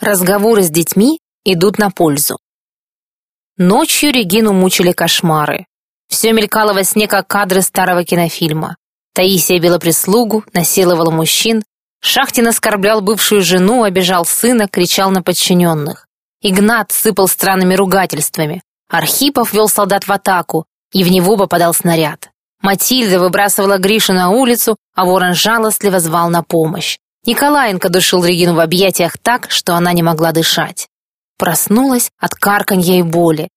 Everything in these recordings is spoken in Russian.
Разговоры с детьми идут на пользу. Ночью Регину мучили кошмары. Все мелькало во сне, как кадры старого кинофильма. Таисия била прислугу, насиловала мужчин. Шахтин оскорблял бывшую жену, обижал сына, кричал на подчиненных. Игнат сыпал странными ругательствами. Архипов вел солдат в атаку, и в него попадал снаряд. Матильда выбрасывала Гришу на улицу, а ворон жалостливо звал на помощь. Николаенко душил Регину в объятиях так, что она не могла дышать. Проснулась от карканья и боли.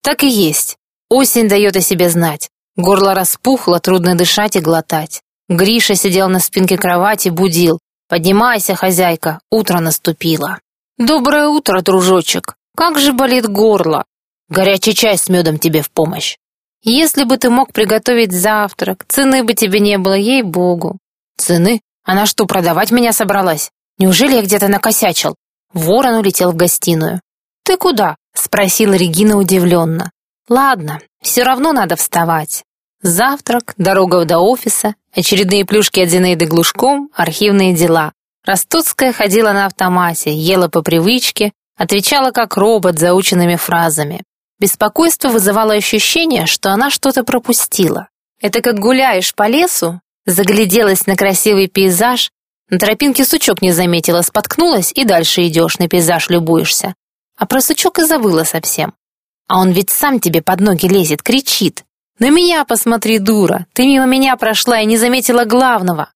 Так и есть. Осень дает о себе знать. Горло распухло, трудно дышать и глотать. Гриша сидел на спинке кровати, будил. «Поднимайся, хозяйка, утро наступило». «Доброе утро, дружочек. Как же болит горло. Горячий чай с медом тебе в помощь. Если бы ты мог приготовить завтрак, цены бы тебе не было, ей-богу». «Цены? Она что, продавать меня собралась? Неужели я где-то накосячил?» Ворон улетел в гостиную. «Ты куда?» — спросила Регина удивленно. «Ладно, все равно надо вставать. Завтрак, дорога до офиса, очередные плюшки от Зинаиды Глушком, архивные дела. Ростоцкая ходила на автомате, ела по привычке, отвечала как робот заученными фразами. Беспокойство вызывало ощущение, что она что-то пропустила. Это как гуляешь по лесу, загляделась на красивый пейзаж, на тропинке сучок не заметила, споткнулась и дальше идешь, на пейзаж любуешься. А про сучок и забыла совсем. А он ведь сам тебе под ноги лезет, кричит. «На меня посмотри, дура! Ты мимо меня прошла и не заметила главного!»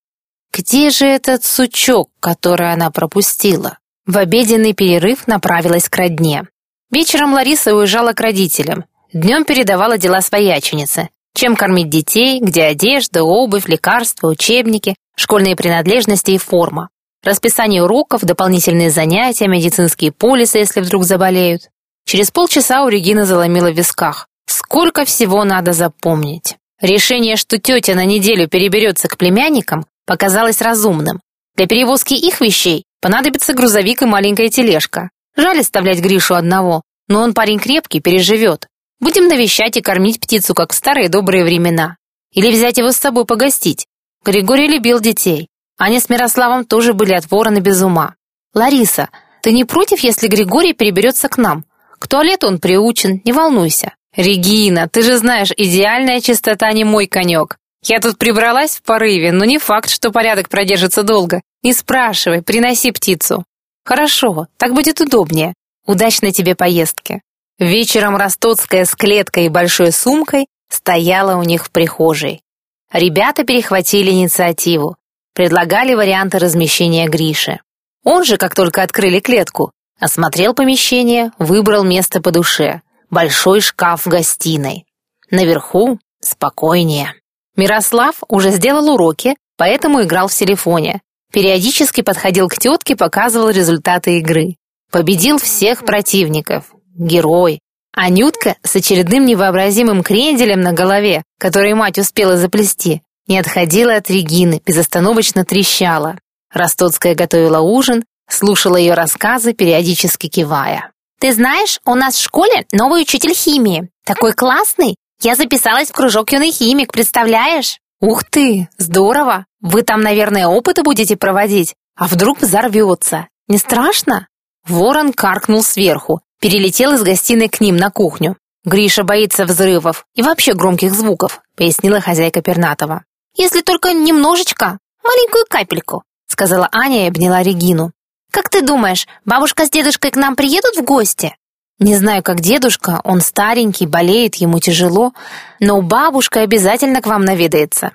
Где же этот сучок, который она пропустила? В обеденный перерыв направилась к родне. Вечером Лариса уезжала к родителям. Днем передавала дела свояченице. Чем кормить детей, где одежда, обувь, лекарства, учебники, школьные принадлежности и форма. Расписание уроков, дополнительные занятия, медицинские полисы, если вдруг заболеют. Через полчаса у Регины заломило в висках. Сколько всего надо запомнить. Решение, что тетя на неделю переберется к племянникам, показалось разумным. Для перевозки их вещей понадобится грузовик и маленькая тележка. Жаль оставлять Гришу одного, но он парень крепкий, переживет. Будем навещать и кормить птицу, как в старые добрые времена. Или взять его с собой погостить. Григорий любил детей. Аня с Мирославом тоже были от ворона без ума. «Лариса, ты не против, если Григорий переберется к нам? К туалету он приучен, не волнуйся». «Регина, ты же знаешь, идеальная чистота не мой конек. Я тут прибралась в порыве, но не факт, что порядок продержится долго. Не спрашивай, приноси птицу». «Хорошо, так будет удобнее. Удачной тебе поездки». Вечером Ростоцкая с клеткой и большой сумкой стояла у них в прихожей. Ребята перехватили инициативу, предлагали варианты размещения Гриши. Он же, как только открыли клетку, осмотрел помещение, выбрал место по душе. Большой шкаф в гостиной. Наверху спокойнее. Мирослав уже сделал уроки, поэтому играл в телефоне. Периодически подходил к тетке, показывал результаты игры. Победил всех противников. Герой. Анютка с очередным невообразимым кренделем на голове, который мать успела заплести, не отходила от Регины, безостановочно трещала. Ростоцкая готовила ужин, слушала ее рассказы, периодически кивая. «Ты знаешь, у нас в школе новый учитель химии. Такой классный. Я записалась в кружок юный химик, представляешь?» «Ух ты, здорово! Вы там, наверное, опыты будете проводить. А вдруг взорвется? Не страшно?» Ворон каркнул сверху, перелетел из гостиной к ним на кухню. «Гриша боится взрывов и вообще громких звуков», пояснила хозяйка Пернатова. «Если только немножечко, маленькую капельку», сказала Аня и обняла Регину. «Как ты думаешь, бабушка с дедушкой к нам приедут в гости?» «Не знаю, как дедушка, он старенький, болеет, ему тяжело, но бабушка обязательно к вам наведается».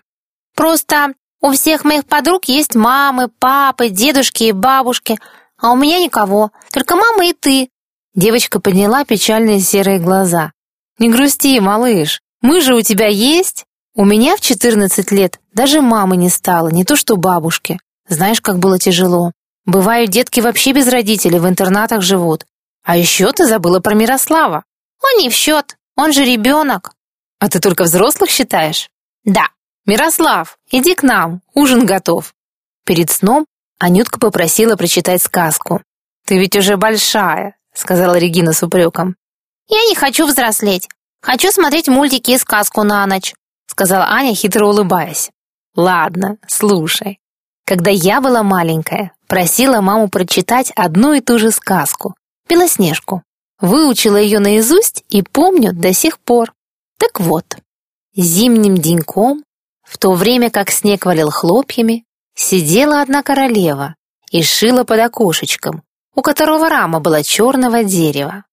«Просто у всех моих подруг есть мамы, папы, дедушки и бабушки, а у меня никого, только мама и ты». Девочка подняла печальные серые глаза. «Не грусти, малыш, мы же у тебя есть. У меня в 14 лет даже мамы не стало, не то что бабушки. Знаешь, как было тяжело. Бывают детки вообще без родителей, в интернатах живут. А еще ты забыла про Мирослава. Он не в счет, он же ребенок. А ты только взрослых считаешь? Да. Мирослав, иди к нам, ужин готов. Перед сном Анютка попросила прочитать сказку. «Ты ведь уже большая», — сказала Регина с упреком. «Я не хочу взрослеть. Хочу смотреть мультики и сказку на ночь», — сказала Аня, хитро улыбаясь. «Ладно, слушай. Когда я была маленькая, Просила маму прочитать одну и ту же сказку «Белоснежку». Выучила ее наизусть и помню до сих пор. Так вот, зимним деньком, в то время как снег валил хлопьями, сидела одна королева и шила под окошечком, у которого рама была черного дерева.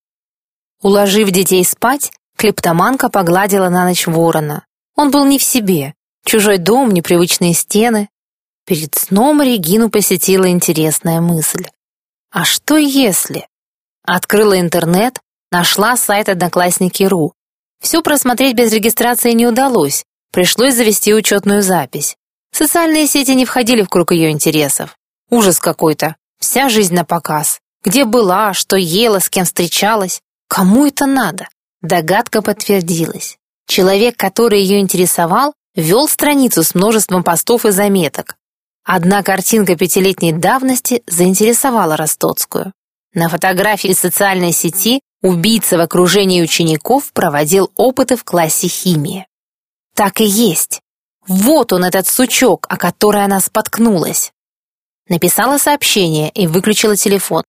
Уложив детей спать, клептоманка погладила на ночь ворона. Он был не в себе. Чужой дом, непривычные стены. Перед сном Регину посетила интересная мысль. А что если? Открыла интернет, нашла сайт Одноклассники.ру. Все просмотреть без регистрации не удалось, пришлось завести учетную запись. Социальные сети не входили в круг ее интересов. Ужас какой-то, вся жизнь на показ. Где была, что ела, с кем встречалась. Кому это надо? Догадка подтвердилась. Человек, который ее интересовал, вел страницу с множеством постов и заметок. Одна картинка пятилетней давности заинтересовала Ростоцкую. На фотографии из социальной сети убийца в окружении учеников проводил опыты в классе химии. Так и есть. Вот он, этот сучок, о который она споткнулась. Написала сообщение и выключила телефон.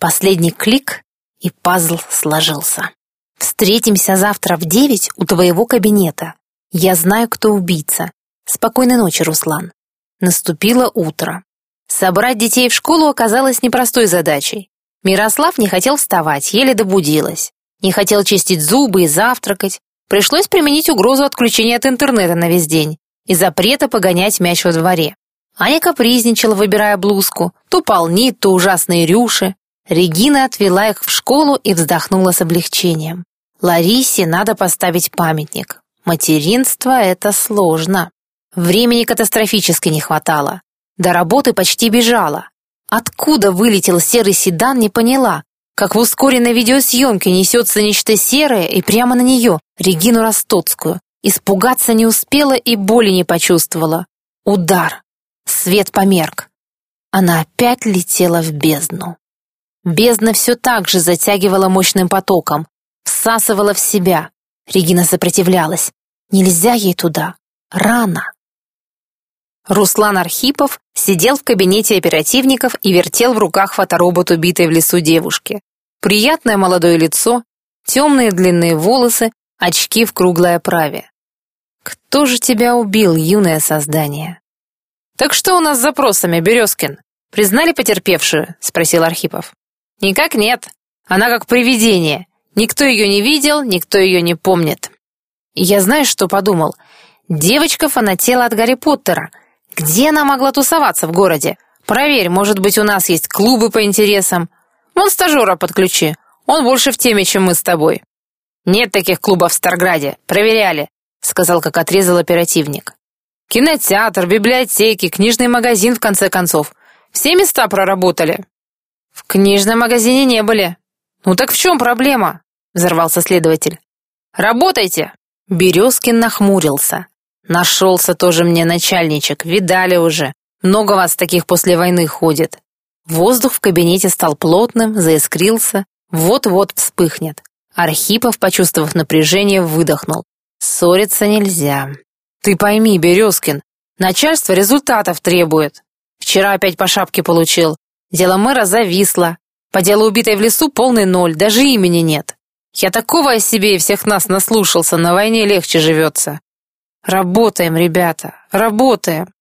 Последний клик, и пазл сложился. Встретимся завтра в девять у твоего кабинета. Я знаю, кто убийца. Спокойной ночи, Руслан. Наступило утро. Собрать детей в школу оказалось непростой задачей. Мирослав не хотел вставать, еле добудилась. Не хотел чистить зубы и завтракать. Пришлось применить угрозу отключения от интернета на весь день и запрета погонять мяч во дворе. Аня капризничала, выбирая блузку. То полнит, то ужасные рюши. Регина отвела их в школу и вздохнула с облегчением. Ларисе надо поставить памятник. Материнство — это сложно. Времени катастрофически не хватало. До работы почти бежала. Откуда вылетел серый седан, не поняла. Как в ускоренной видеосъемке несется нечто серое и прямо на нее, Регину Ростоцкую. Испугаться не успела и боли не почувствовала. Удар. Свет померк. Она опять летела в бездну. Бездна все так же затягивала мощным потоком, всасывала в себя. Регина сопротивлялась. Нельзя ей туда. Рано. Руслан Архипов сидел в кабинете оперативников и вертел в руках фоторобот убитой в лесу девушки. Приятное молодое лицо, темные длинные волосы, очки в круглой оправе. «Кто же тебя убил, юное создание?» «Так что у нас с запросами, Березкин? Признали потерпевшую?» — спросил Архипов. «Никак нет. Она как привидение. Никто ее не видел, никто ее не помнит». Я знаешь, что подумал? Девочка фанатела от Гарри Поттера. Где она могла тусоваться в городе? Проверь, может быть, у нас есть клубы по интересам. Вон стажера подключи. Он больше в теме, чем мы с тобой. Нет таких клубов в Старграде. Проверяли, сказал, как отрезал оперативник. Кинотеатр, библиотеки, книжный магазин, в конце концов. Все места проработали. В книжном магазине не были. Ну так в чем проблема? Взорвался следователь. Работайте. Березкин нахмурился. Нашелся тоже мне начальничек, видали уже. Много вас таких после войны ходит. Воздух в кабинете стал плотным, заискрился, вот-вот вспыхнет. Архипов, почувствовав напряжение, выдохнул. Ссориться нельзя. Ты пойми, Березкин, начальство результатов требует. Вчера опять по шапке получил. Дело мэра зависло. По делу убитой в лесу полный ноль, даже имени нет. Я такого о себе и всех нас наслушался, на войне легче живется. Работаем, ребята, работаем.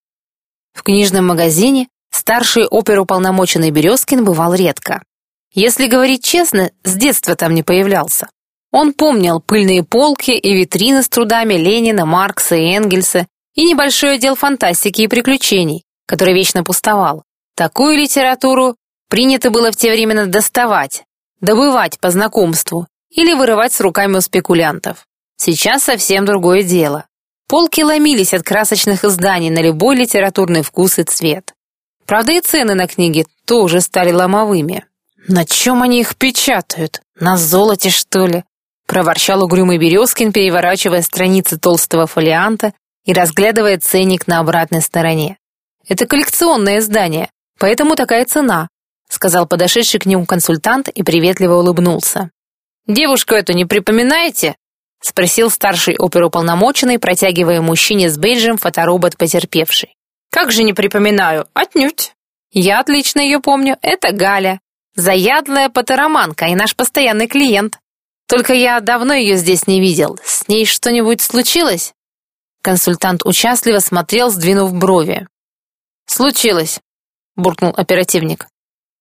В книжном магазине старший оперуполномоченный Березкин бывал редко. Если говорить честно, с детства там не появлялся. Он помнил пыльные полки и витрины с трудами Ленина, Маркса и Энгельса и небольшой отдел фантастики и приключений, который вечно пустовал. Такую литературу принято было в те времена доставать, добывать по знакомству или вырывать с руками у спекулянтов. Сейчас совсем другое дело. Полки ломились от красочных изданий на любой литературный вкус и цвет. Правда, и цены на книги тоже стали ломовыми. На чем они их печатают? На золоте, что ли? Проворчал угрюмый Березкин, переворачивая страницы толстого фолианта и разглядывая ценник на обратной стороне. «Это коллекционное издание, поэтому такая цена», сказал подошедший к нему консультант и приветливо улыбнулся. «Девушку эту не припоминаете?» спросил старший оперуполномоченный, протягивая мужчине с бейджем фоторобот потерпевший. «Как же не припоминаю? Отнюдь!» Я отлично ее помню. Это Галя. Заядлая патероманка и наш постоянный клиент. Только я давно ее здесь не видел. С ней что-нибудь случилось?» Консультант участливо смотрел, сдвинув брови. «Случилось», — буркнул оперативник.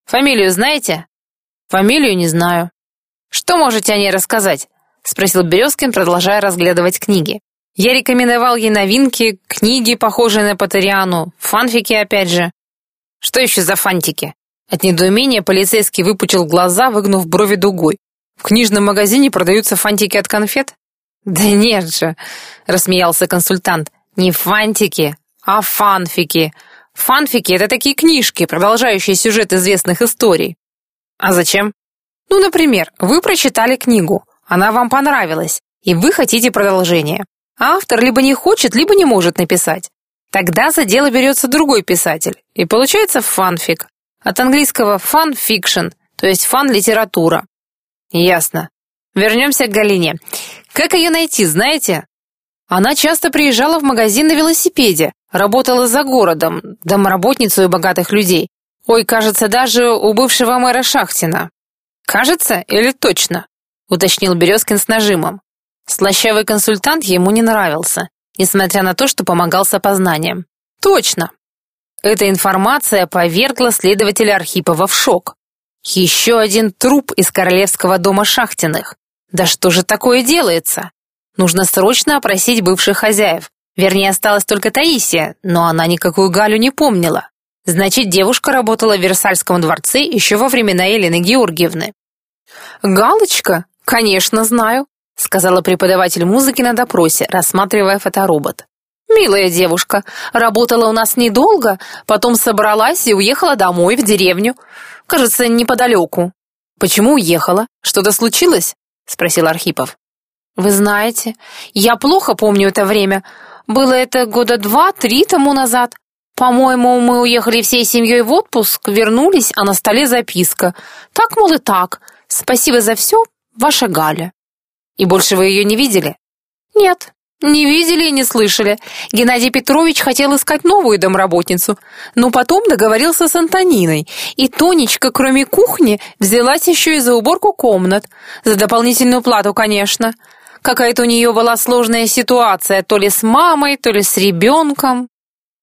«Фамилию знаете?» «Фамилию не знаю». «Что можете о ней рассказать?» — спросил Березкин, продолжая разглядывать книги. Я рекомендовал ей новинки, книги, похожие на Патериану, фанфики опять же. Что еще за фантики? От недоумения полицейский выпучил глаза, выгнув брови дугой. В книжном магазине продаются фантики от конфет? Да нет же, рассмеялся консультант. Не фантики, а фанфики. Фанфики — это такие книжки, продолжающие сюжет известных историй. А зачем? Ну, например, вы прочитали книгу, она вам понравилась, и вы хотите продолжение. А автор либо не хочет, либо не может написать. Тогда за дело берется другой писатель, и получается фанфик. От английского fan fiction, то есть фан-литература. Ясно. Вернемся к Галине. Как ее найти, знаете? Она часто приезжала в магазин на велосипеде, работала за городом, домработницей у богатых людей. Ой, кажется, даже у бывшего мэра Шахтина. Кажется или точно? Уточнил Березкин с нажимом. Слащавый консультант ему не нравился, несмотря на то, что помогал с опознанием. Точно. Эта информация повергла следователя Архипова в шок. Еще один труп из королевского дома Шахтиных. Да что же такое делается? Нужно срочно опросить бывших хозяев. Вернее, осталась только Таисия, но она никакую Галю не помнила. Значит, девушка работала в Версальском дворце еще во времена Елены Георгиевны. «Галочка? Конечно, знаю сказала преподаватель музыки на допросе, рассматривая фоторобот. «Милая девушка, работала у нас недолго, потом собралась и уехала домой, в деревню. Кажется, неподалеку». «Почему уехала? Что-то случилось?» — спросил Архипов. «Вы знаете, я плохо помню это время. Было это года два-три тому назад. По-моему, мы уехали всей семьей в отпуск, вернулись, а на столе записка. Так, мол, и так. Спасибо за все, ваша Галя». И больше вы ее не видели? Нет, не видели и не слышали. Геннадий Петрович хотел искать новую домработницу, но потом договорился с Антониной, и Тонечка, кроме кухни, взялась еще и за уборку комнат. За дополнительную плату, конечно. Какая-то у нее была сложная ситуация, то ли с мамой, то ли с ребенком.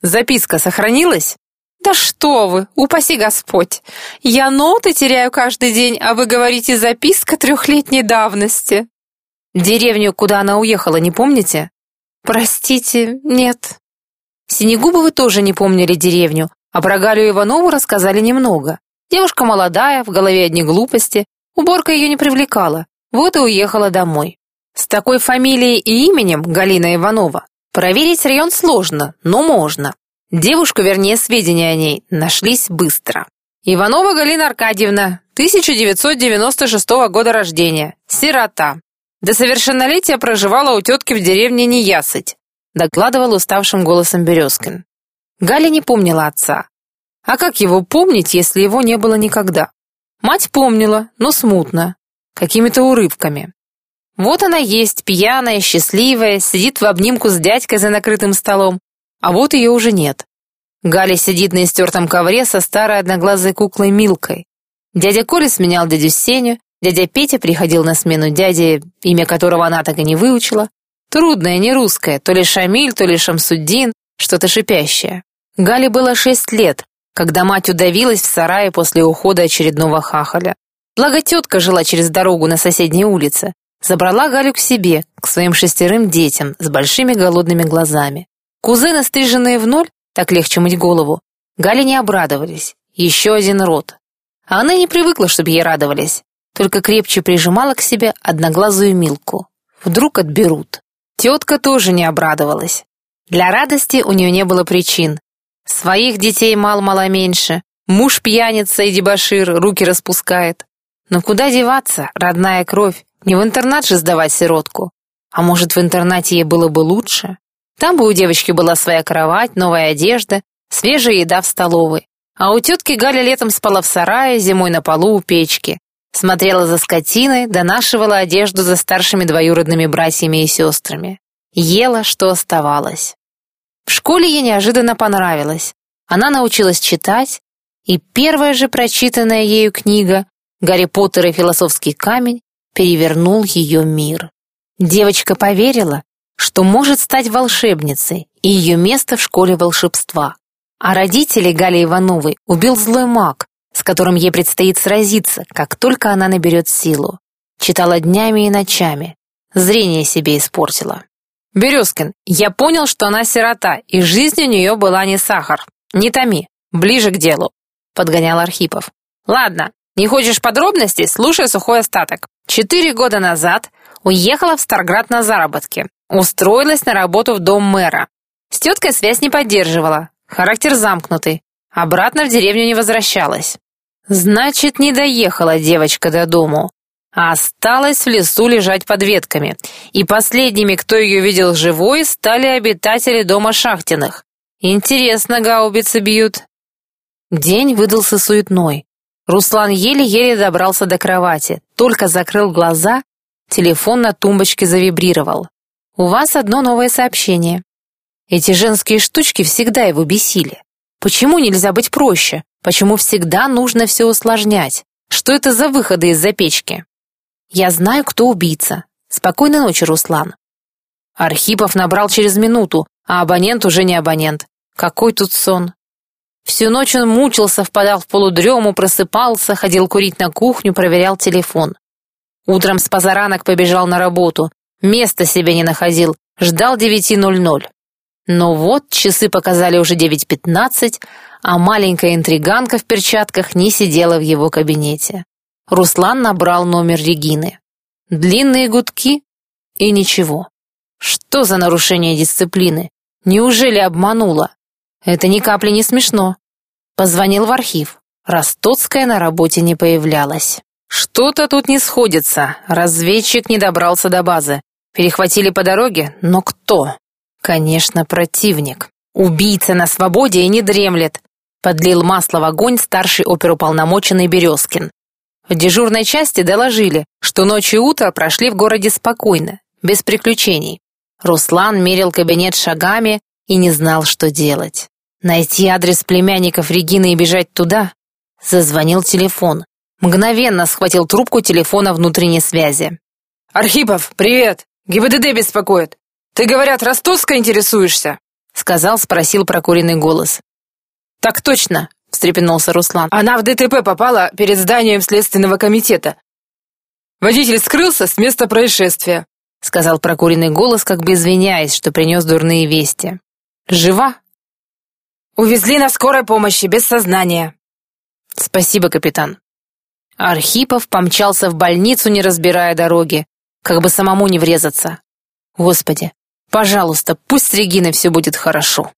Записка сохранилась? Да что вы, упаси Господь. Я ноты теряю каждый день, а вы говорите записка трехлетней давности. Деревню, куда она уехала, не помните? Простите, нет. Синегубовы тоже не помнили деревню, а про Галю Иванову рассказали немного. Девушка молодая, в голове одни глупости, уборка ее не привлекала, вот и уехала домой. С такой фамилией и именем Галина Иванова проверить район сложно, но можно. Девушку, вернее, сведения о ней нашлись быстро. Иванова Галина Аркадьевна, 1996 года рождения, сирота, до совершеннолетия проживала у тетки в деревне Неясыть, докладывал уставшим голосом Березкин. Галя не помнила отца. А как его помнить, если его не было никогда? Мать помнила, но смутно, какими-то урывками. Вот она есть, пьяная, счастливая, сидит в обнимку с дядькой за накрытым столом, а вот ее уже нет. Галя сидит на истертом ковре со старой одноглазой куклой Милкой. Дядя Коля сменял дядю Сеню, Дядя Петя приходил на смену дяде, имя которого она так и не выучила. Трудное, не русское, то ли Шамиль, то ли Шамсуддин, что-то шипящее. Гале было шесть лет, когда мать удавилась в сарае после ухода очередного хахаля. Благо тетка жила через дорогу на соседней улице. Забрала Галю к себе, к своим шестерым детям с большими голодными глазами. Кузены, стриженные в ноль, так легче мыть голову, Гале не обрадовались. Еще один род. А она не привыкла, чтобы ей радовались только крепче прижимала к себе одноглазую Милку. Вдруг отберут. Тетка тоже не обрадовалась. Для радости у нее не было причин. Своих детей мало-мало меньше. Муж пьяница и дебошир, руки распускает. Но куда деваться, родная кровь? Не в интернат же сдавать сиротку. А может, в интернате ей было бы лучше? Там бы у девочки была своя кровать, новая одежда, свежая еда в столовой. А у тетки Галя летом спала в сарае, зимой на полу у печки. Смотрела за скотиной, донашивала одежду за старшими двоюродными братьями и сестрами. Ела, что оставалось. В школе ей неожиданно понравилось. Она научилась читать, И первая же прочитанная ею книга «Гарри Поттер и философский камень» перевернул ее мир. Девочка поверила, что может стать волшебницей, и ее место в школе волшебства. А родителей Гали Ивановой убил злой маг, с которым ей предстоит сразиться, как только она наберет силу. Читала днями и ночами. Зрение себе испортила. «Березкин, я понял, что она сирота, и жизнь у нее была не сахар. Не томи, ближе к делу», — подгонял Архипов. «Ладно, не хочешь подробностей, слушай сухой остаток. Четыре года назад уехала в Старград на заработки. Устроилась на работу в дом мэра. С теткой связь не поддерживала. Характер замкнутый. Обратно в деревню не возвращалась. Значит, не доехала девочка до дому. А осталась в лесу лежать под ветками. И последними, кто ее видел живой, стали обитатели дома Шахтиных. Интересно, гаубицы бьют. День выдался суетной. Руслан еле-еле добрался до кровати, только закрыл глаза, телефон на тумбочке завибрировал. «У вас одно новое сообщение». Эти женские штучки всегда его бесили. Почему нельзя быть проще? Почему всегда нужно все усложнять? Что это за выходы из-за печки? Я знаю, кто убийца. Спокойной ночи, Руслан. Архипов набрал через минуту, а абонент уже не абонент. Какой тут сон? Всю ночь он мучился, впадал в полудрему, просыпался, ходил курить на кухню, проверял телефон. Утром с позаранок побежал на работу, места себе не находил, ждал 9.00. Но вот часы показали уже 9.15, а маленькая интриганка в перчатках не сидела в его кабинете. Руслан набрал номер Регины. Длинные гудки и ничего. Что за нарушение дисциплины? Неужели обманула? Это ни капли не смешно. Позвонил в архив. Ростоцкая на работе не появлялась. Что-то тут не сходится. Разведчик не добрался до базы. Перехватили по дороге, но кто? Конечно, противник. Убийца на свободе и не дремлет. Подлил масло в огонь старший оперуполномоченный Березкин. В дежурной части доложили, что ночь и утро прошли в городе спокойно, без приключений. Руслан мерил кабинет шагами и не знал, что делать. Найти адрес племянников Регины и бежать туда? Зазвонил телефон. Мгновенно схватил трубку телефона внутренней связи. «Архипов, привет! ГИБДД беспокоит. Ты, говорят, Ростовска интересуешься?» Сказал, спросил прокуренный голос. «Так точно», — встрепенулся Руслан. «Она в ДТП попала перед зданием Следственного комитета. Водитель скрылся с места происшествия», — сказал прокуренный голос, как бы извиняясь, что принес дурные вести. «Жива?» Увезли на скорой помощи, без сознания. Спасибо, капитан. Архипов помчался в больницу, не разбирая дороги, как бы самому не врезаться. Господи, пожалуйста, пусть с Региной все будет хорошо.